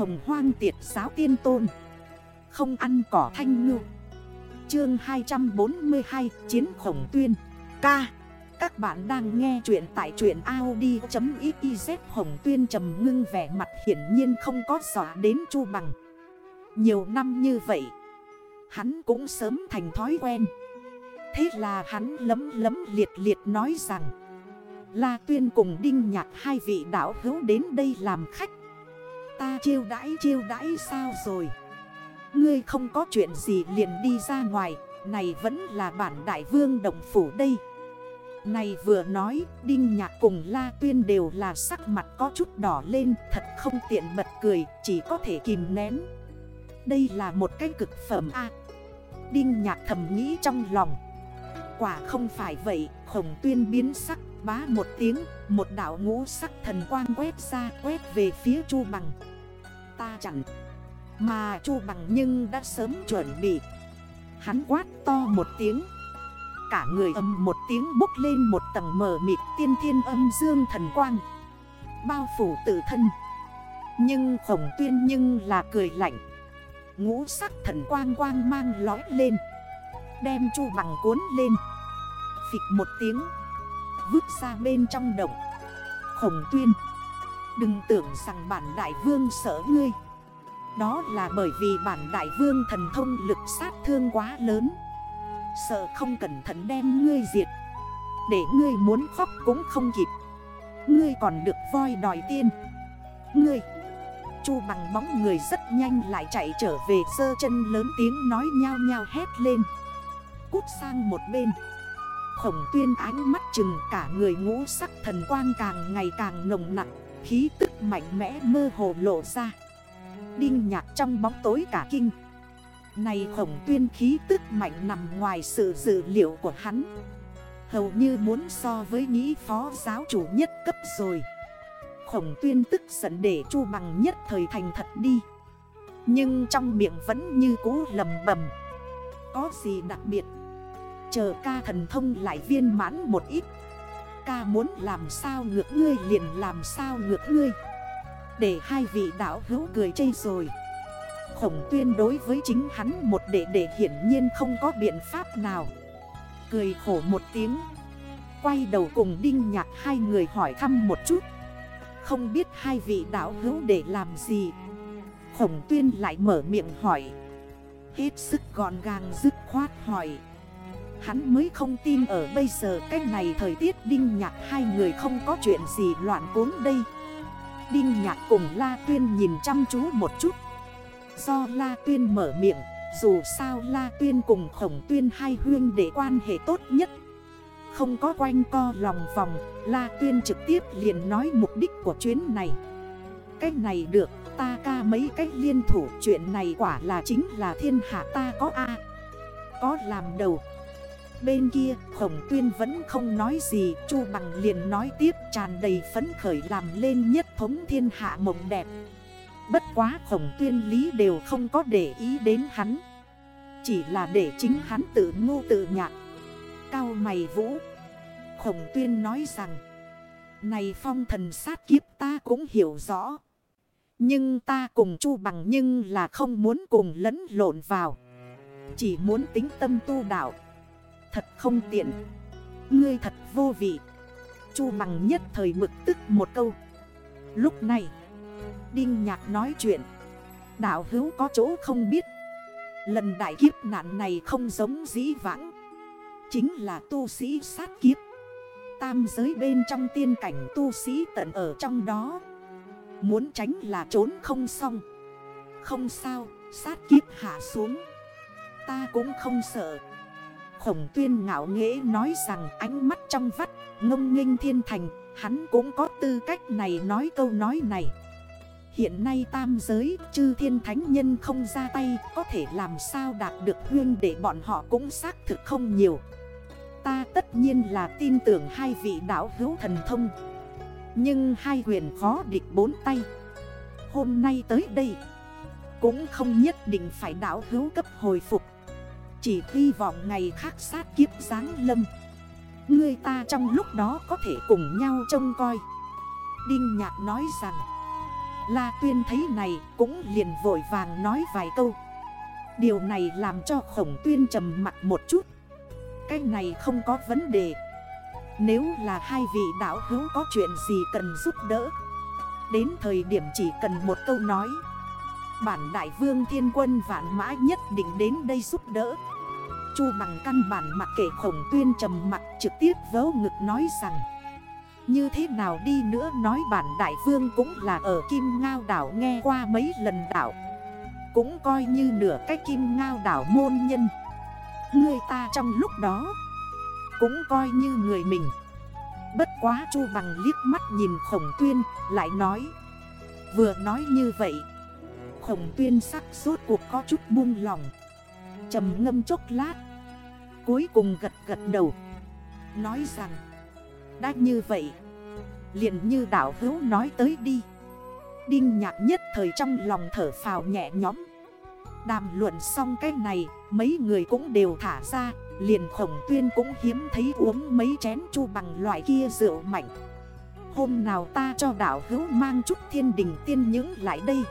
hồng hoang tiệt giáo tiên tôn. Không ăn cỏ thanh ngư. Chương 242 Chiến khổng tuyên. Ca. Các bạn đang nghe chuyện tại truyện Audi.xyz Hồng tuyên trầm ngưng vẻ mặt hiển nhiên không có dọa đến chu bằng. Nhiều năm như vậy, Hắn cũng sớm thành thói quen. Thế là hắn lấm lấm liệt liệt nói rằng, La Tuyên cùng Đinh Nhạc hai vị đảo hữu đến đây làm khách. Ta chiêu đãi chiêu đãi sao rồi? Ngươi không có chuyện gì liền đi ra ngoài, Này vẫn là bản đại vương động phủ đây. Này vừa nói, Đinh Nhạc cùng La Tuyên đều là sắc mặt có chút đỏ lên, Thật không tiện bật cười, Chỉ có thể kìm nén. Đây là một cái cực phẩm A. Đinh Nhạc thầm nghĩ trong lòng. Quả không phải vậy, Khổng tuyên biến sắc, bá một tiếng, Một đảo ngũ sắc thần quang quét ra, quét về phía Chu Bằng. Ta chặn, Mà Chu Bằng nhưng đã sớm chuẩn bị. Hắn quát to một tiếng. Cả người âm một tiếng bốc lên một tầng mở mịt tiên thiên âm dương thần quang. Bao phủ tự thân. Nhưng khổng tuyên nhưng là cười lạnh. Ngũ sắc thần quang quang mang lói lên. Đem chu bằng cuốn lên. Phịch một tiếng. Vứt ra bên trong động. Khổng tuyên. Đừng tưởng rằng bản đại vương sợ ngươi. Đó là bởi vì bản đại vương thần thông lực sát thương quá lớn. Sợ không cẩn thận đem ngươi diệt. Để ngươi muốn khóc cũng không kịp. Ngươi còn được voi đòi tiên. Ngươi, Chu bằng bóng người rất nhanh lại chạy trở về sơ chân lớn tiếng nói nhao nhao hét lên. Cút sang một bên. Khổng tuyên ánh mắt chừng cả người ngũ sắc thần quang càng ngày càng nồng nặng. Khí tức mạnh mẽ mơ hồ lộ ra. Đinh nhạc trong bóng tối cả kinh. Này khổng tuyên khí tức mạnh nằm ngoài sự dự liệu của hắn. Hầu như muốn so với nghĩ phó giáo chủ nhất cấp rồi. Khổng tuyên tức giận để chu bằng nhất thời thành thật đi. Nhưng trong miệng vẫn như cú lầm bầm. Có gì đặc biệt? Chờ ca thần thông lại viên mãn một ít. Ca muốn làm sao ngược ngươi liền làm sao ngược ngươi. Để hai vị đảo hữu cười chây rồi. Khổng tuyên đối với chính hắn một đệ đệ hiển nhiên không có biện pháp nào. Cười khổ một tiếng. Quay đầu cùng đinh nhạc hai người hỏi thăm một chút. Không biết hai vị đảo hữu để làm gì. Khổng tuyên lại mở miệng hỏi. Hết sức gọn gàng dứt khoát hỏi. Hắn mới không tin ở bây giờ cách này thời tiết Đinh Nhạc hai người không có chuyện gì loạn cuốn đây. Đinh Nhạc cùng La Tuyên nhìn chăm chú một chút. Do La Tuyên mở miệng, Dù sao La Tuyên cùng Khổng Tuyên hai huyên để quan hệ tốt nhất. Không có quanh co lòng vòng, La Tuyên trực tiếp liền nói mục đích của chuyến này. Cách này được, ta ca mấy cách liên thủ, Chuyện này quả là chính là thiên hạ ta có A. Có làm đầu Bên kia khổng tuyên vẫn không nói gì, Chu bằng liền nói tiếp, tràn đầy phấn khởi làm lên nhất thống thiên hạ mộng đẹp. Bất quá khổng tuyên lý đều không có để ý đến hắn. Chỉ là để chính hắn tự ngu tự nhạc. Cao mày vũ. Khổng tuyên nói rằng, Này phong thần sát kiếp ta cũng hiểu rõ. Nhưng ta cùng chu bằng nhưng là không muốn cùng lẫn lộn vào. Chỉ muốn tính tâm tu đạo. Thật không tiện. Ngươi thật vô vị. Chu bằng nhất thời mực tức một câu. Lúc này Đinh nhạc nói chuyện. Đạo hữu có chỗ không biết. Lần đại kiếp nạn này không giống dĩ vãng. Chính là tu sĩ sát kiếp. Tam giới bên trong tiên cảnh tu sĩ tận ở trong đó. Muốn tránh là trốn không xong. Không sao, sát kiếp hạ xuống. Ta cũng không sợ. Khổng tuyên ngạo nghễ nói rằng ánh mắt trong vắt, ngông nghênh thiên thành, Hắn cũng có tư cách này nói câu nói này. Hiện nay tam giới, chư thiên thánh nhân không ra tay, Có thể làm sao đạt được huyên để bọn họ cũng xác thực không nhiều. Ta tất nhiên là tin tưởng hai vị đảo hữu thần thông. Nhưng hai huyền khó địch bốn tay. Hôm nay tới đây, Cũng không nhất định phải đảo hữu cấp hồi phục chỉ hy vọng ngày khác sát kiếp giáng lâm. Người ta trong lúc đó có thể cùng nhau trông coi. Đinh Nhạc nói rằng, La Tuyên thấy này cũng liền vội vàng nói vài câu. Điều này làm cho khổng tuyên trầm mặt một chút. Cái này không có vấn đề. Nếu là hai vị đảo hữu có chuyện gì cần giúp đỡ, Đến thời điểm chỉ cần một câu nói Bản đại vương thiên quân vạn mã nhất định đến đây giúp đỡ. Chu bằng căn bản mặc kệ khổng tuyên trầm mặt trực tiếp vớ ngực nói rằng, Như thế nào đi nữa? Nói bản đại vương cũng là ở Kim Ngao đảo nghe qua mấy lần đảo Cũng coi như nửa cái Kim Ngao đảo môn nhân. Người ta trong lúc đó Cũng coi như người mình. Bất quá chu bằng liếc mắt nhìn khổng tuyên, Lại nói, Vừa nói như vậy Khổng tuyên sắc suốt cuộc có chút buông lòng trầm ngâm chốc lát, Cuối cùng gật gật đầu. Nói rằng, Đã như vậy, liền như đảo hữu nói tới đi. Đinh nhạc nhất thời trong lòng thở phào nhẹ nhõm. Đàm luận xong cái này, Mấy người cũng đều thả ra, Liền khổng tuyên cũng hiếm thấy uống mấy chén chu bằng loại kia rượu mạnh. Hôm nào ta cho đảo hữu mang chút thiên đình tiên những lại đây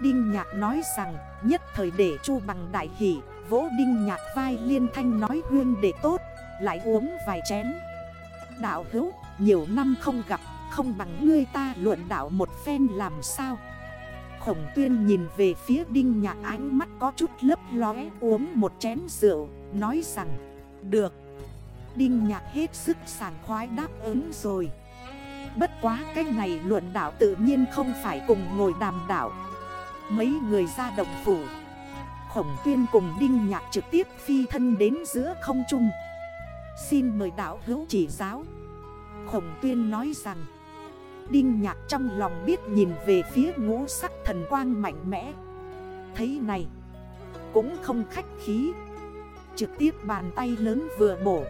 Đinh nhạc nói rằng, nhất thời để chu bằng đại hỷ, Vỗ đinh nhạc vai liên thanh nói huyên để tốt, Lại uống vài chén. Đạo hữu, nhiều năm không gặp, Không bằng ngươi ta luận đạo một phen làm sao? Khổng tuyên nhìn về phía đinh nhạc ánh mắt có chút lấp lóe, Uống một chén rượu, Nói rằng, Được. Đinh nhạc hết sức sảng khoái đáp ứng rồi. Bất quá cái này luận đạo tự nhiên không phải cùng ngồi đàm đạo Mấy người ra đồng phủ. Khổng tuyên cùng Đinh Nhạc trực tiếp phi thân đến giữa không trung. Xin mời đạo hữu chỉ giáo. Khổng tuyên nói rằng, Đinh Nhạc trong lòng biết nhìn về phía ngũ sắc thần quang mạnh mẽ. Thấy này, Cũng không khách khí. Trực tiếp bàn tay lớn vừa bổ.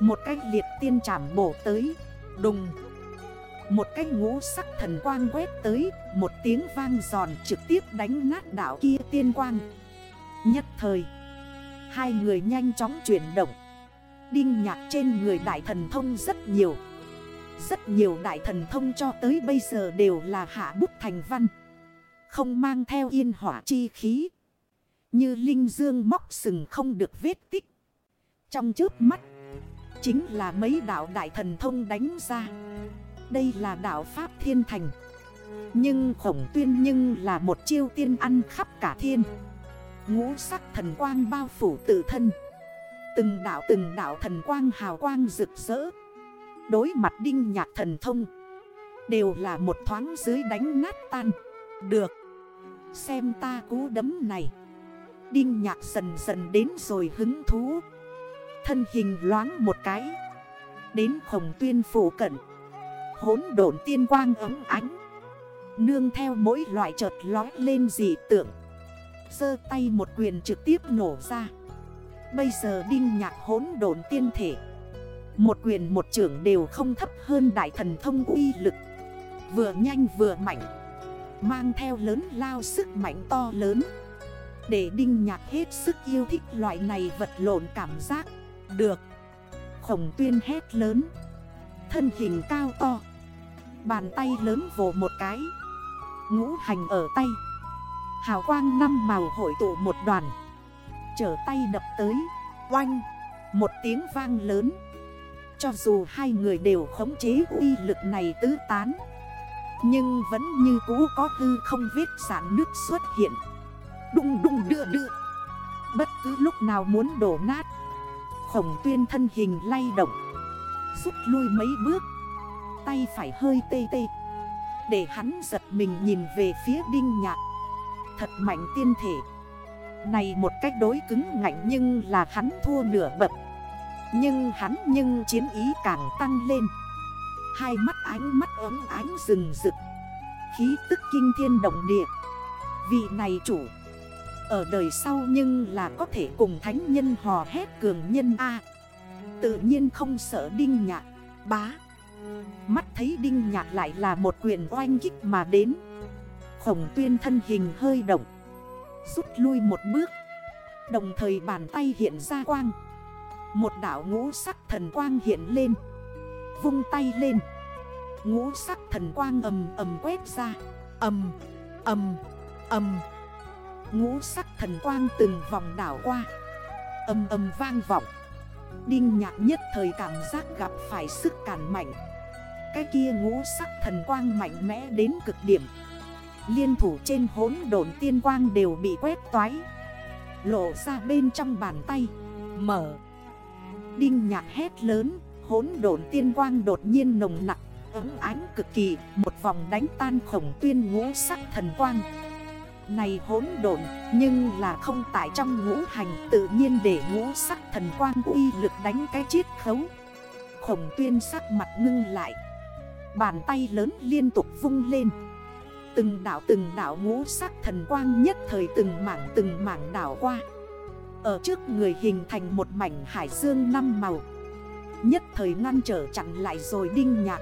Một cách liệt tiên chảm bổ tới, Đùng một cái ngũ sắc thần quang quét tới, Một tiếng vang giòn trực tiếp đánh nát đảo kia tiên quang. Nhất thời, Hai người nhanh chóng chuyển động. Đinh nhạc trên người đại thần thông rất nhiều. Rất nhiều đại thần thông cho tới bây giờ đều là hạ bút thành văn. Không mang theo yên hỏa chi khí. Như linh dương móc sừng không được vết tích. Trong trước mắt, Chính là mấy đạo đại thần thông đánh ra. Đây là đạo Pháp Thiên Thành. Nhưng khổng tuyên nhưng là một chiêu tiên ăn khắp cả thiên. Ngũ sắc thần quang bao phủ tự thân. Từng đảo từng đảo thần quang hào quang rực rỡ. Đối mặt đinh nhạc thần thông. Đều là một thoáng dưới đánh nát tan. Được. Xem ta cú đấm này. Đinh nhạc dần dần đến rồi hứng thú. Thân hình loáng một cái. Đến khổng tuyên phủ cận. Hốn độn tiên quang ấm ánh. Nương theo mỗi loại chợt lói lên dị tượng. Sơ tay một quyền trực tiếp nổ ra. Bây giờ đinh nhạc hốn độn tiên thể. Một quyền một trưởng đều không thấp hơn đại thần thông uy lực. Vừa nhanh vừa mạnh. Mang theo lớn lao sức mạnh to lớn. Để đinh nhạc hết sức yêu thích loại này vật lộn cảm giác. Được. Khổng tuyên hét lớn. Thân hình cao to. Bàn tay lớn vồ một cái. Ngũ hành ở tay. Hào quang năm màu hội tụ một đoàn. Trở tay đập tới. Oanh. Một tiếng vang lớn. Cho dù hai người đều khống chế uy lực này tứ tán, Nhưng vẫn như cũ có hư không vết sản nước xuất hiện. Đung đung đưa đưa. Bất cứ lúc nào muốn đổ nát Khổng tuyên thân hình lay động. Rút lui mấy bước. Tay phải hơi tê tê. Để hắn giật mình nhìn về phía đinh nhạc. Thật mạnh tiên thể. Này một cách đối cứng ngạnh nhưng là hắn thua nửa bậc. Nhưng hắn nhưng chiến ý càng tăng lên. Hai mắt ánh mắt ấm ánh rừng rực. Khí tức kinh thiên động địa. Vị này chủ. Ở đời sau nhưng là có thể cùng thánh nhân hò hét cường nhân A. Tự nhiên không sợ đinh nhạc. Bá. Mắt thấy đinh nhạc lại là một quyền oanh kích mà đến. Khổng tuyên thân hình hơi động. Rút lui một bước. Đồng thời bàn tay hiện ra quang. Một đảo ngũ sắc thần quang hiện lên. Vung tay lên. Ngũ sắc thần quang ầm ầm quét ra. Ầm. Ầm. Ầm. Ngũ sắc thần quang từng vòng đảo qua. Âm âm vang vọng. Đinh nhạc nhất thời cảm giác gặp phải sức cản mạnh Cái kia ngũ sắc thần quang mạnh mẽ đến cực điểm. Liên thủ trên hốn đồn tiên quang đều bị quét toái. Lộ ra bên trong bàn tay. Mở. Đinh nhạc hét lớn Hốn đồn tiên quang đột nhiên nồng nặng Ứng ánh cực kỳ, Một vòng đánh tan khổng tuyên ngũ sắc thần quang. Này hốn độn, Nhưng là không tại trong ngũ hành, Tự nhiên để ngũ sắc thần quang uy lực đánh cái chiết khấu. Khổng tuyên sắc mặt ngưng lại, Bàn tay lớn liên tục vung lên. Từng đảo từng đảo ngũ sắc thần quang nhất thời từng mảng từng mảng đảo qua. Ở trước người hình thành một mảnh hải dương năm màu. Nhất thời ngăn trở chặn lại rồi đinh nhạc.